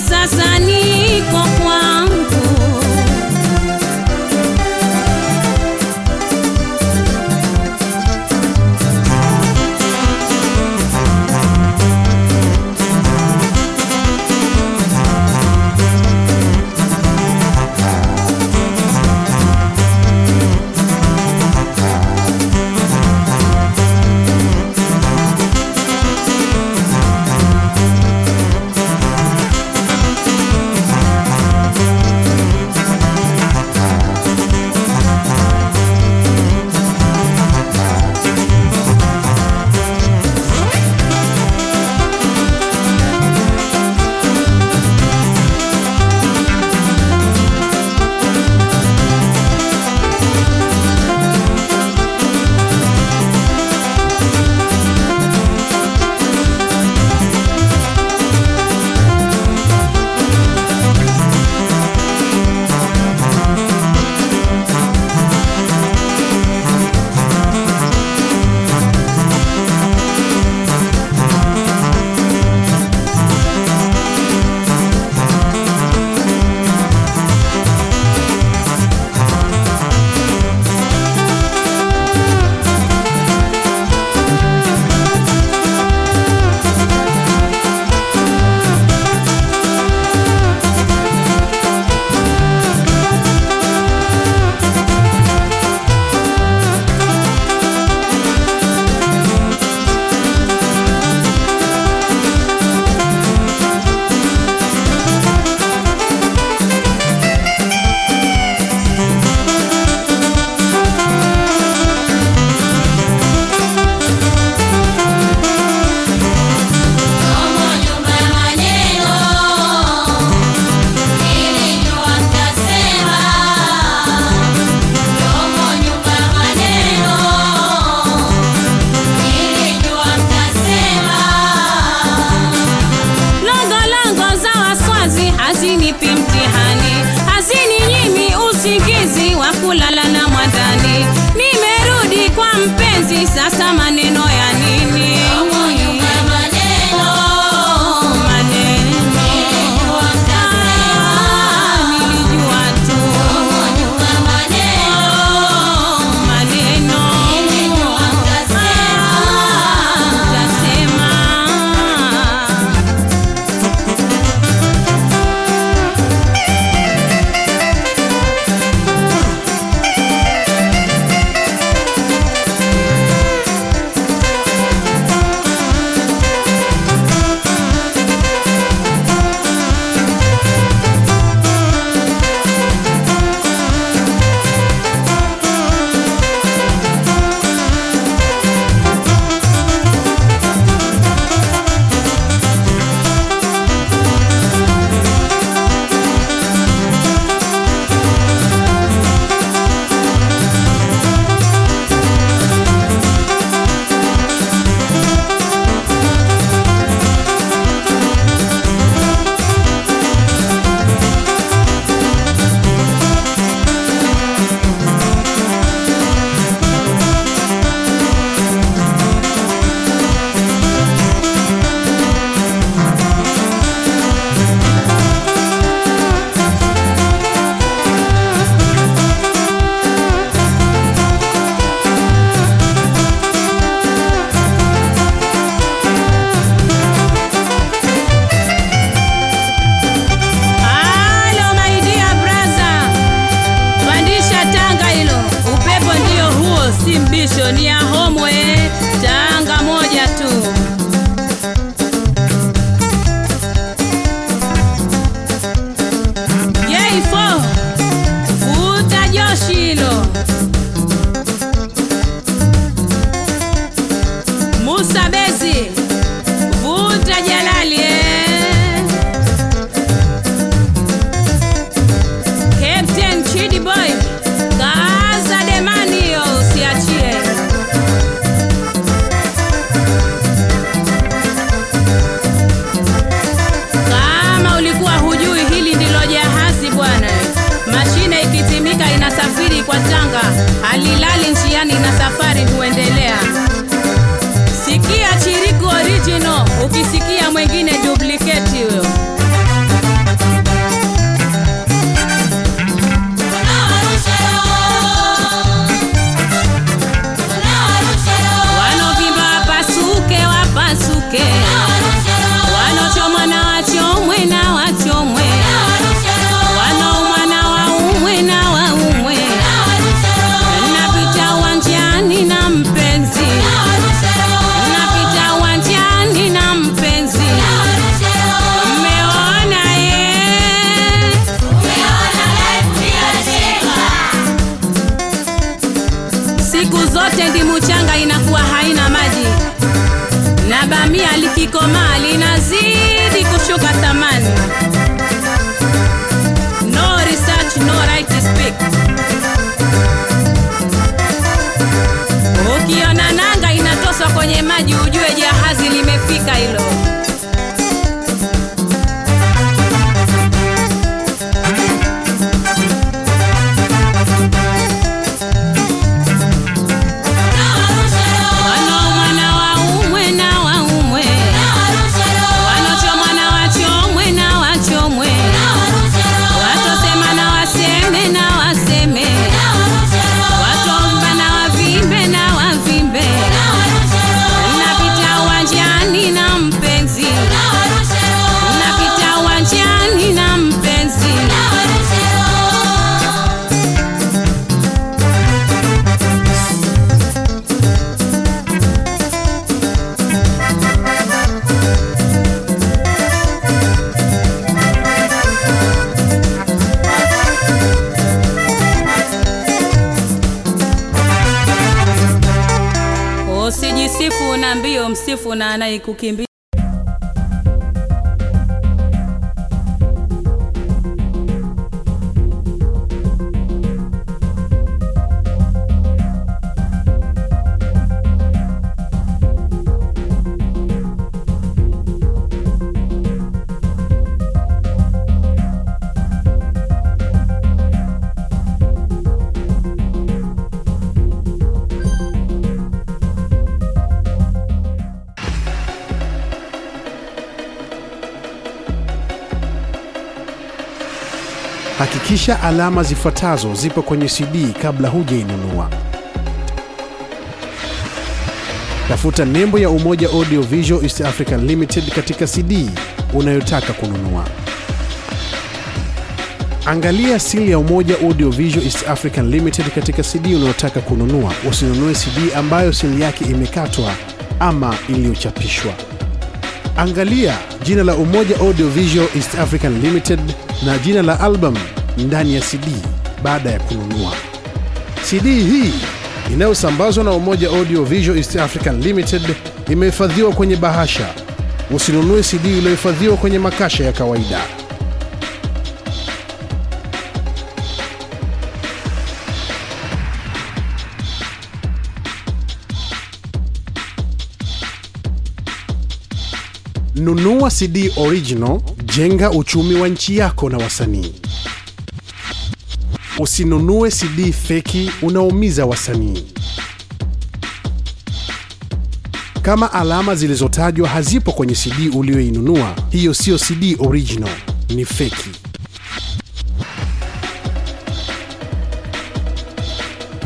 sasa niko sasa kwa halilali na mbio, msifu na anayekukimbia. Hakikisha alama zifuatazo zipo kwenye CD kabla hujainunua. Tafuta nembo ya Umoja Audio Visual East African Limited katika CD unayotaka kununua. Angalia sili ya Umoja Audio Visual East African Limited katika CD unayotaka kununua. Usinunue CD ambayo sili yake imekatwa ama iliyochapishwa. Angalia jina la Umoja Audiovisual East African Limited na jina la album ndani ya CD baada ya kununua. CD hii inayosambazwa na Umoja Audiovisual East African Limited imehifadhiwa kwenye bahasha. Usinunue CD iliyohifadhiwa kwenye makasha ya kawaida. Nunua CD original, jenga uchumi wa nchi yako na wasanii. Usinunue CD feki, unaumiza wasanii. Kama alama zilizotajwa hazipo kwenye CD uliyoinunua, hiyo siyo CD original, ni feki.